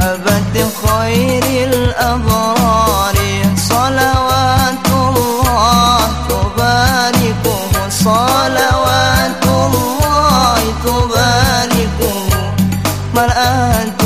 أبد خير الأبرار. صلوات الله تباركه صلوات الله تباركه. مرآة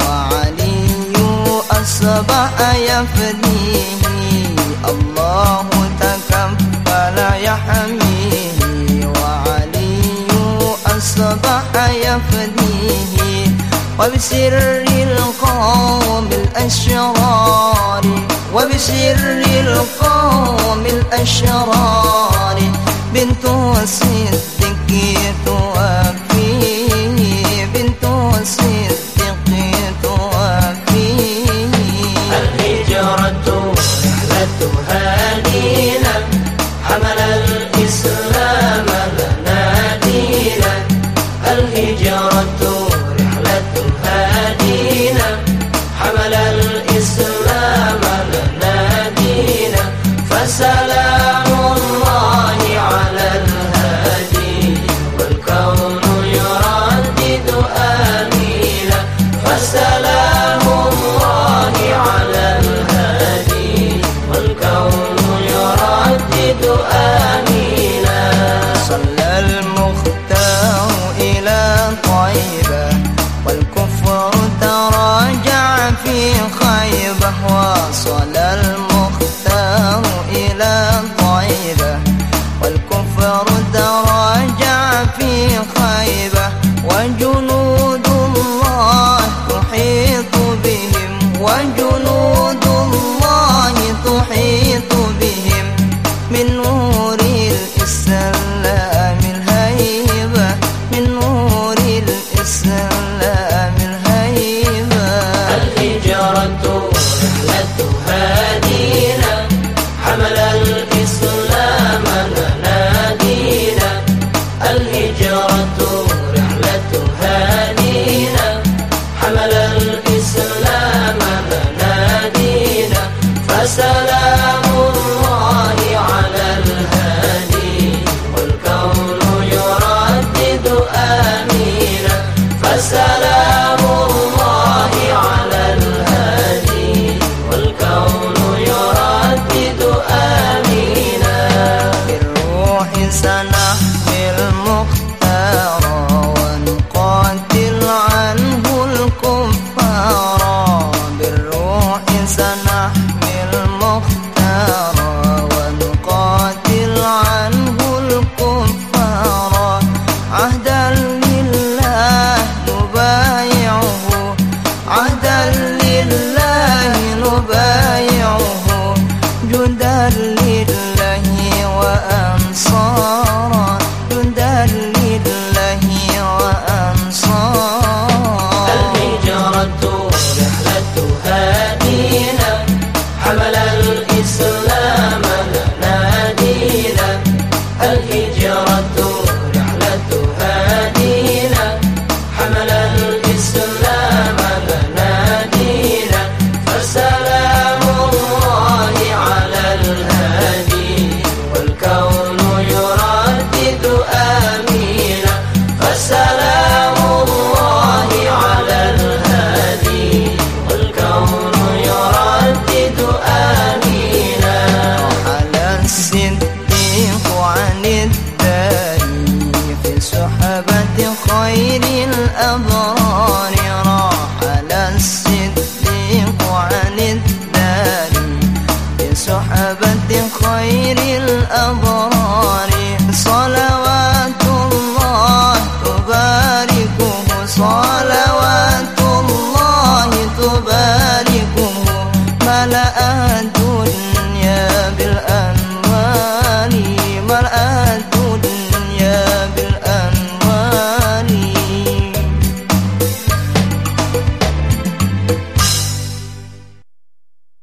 وعلي أصبح يفديه الله تكفل يحميه وعلي أصبح يفديه وبسر القوم الأشرار وبسر القوم الأشرار بنت صديقي salam. في خيبة وجنود الله تحيط بهم وجنود الله تحيط بهم. من نور الإسلام الهيبة من نور الإسلام الهيبة. الهجرة رحلة هادينا حمل pasará. خير الأبرار راح للصديق الصديق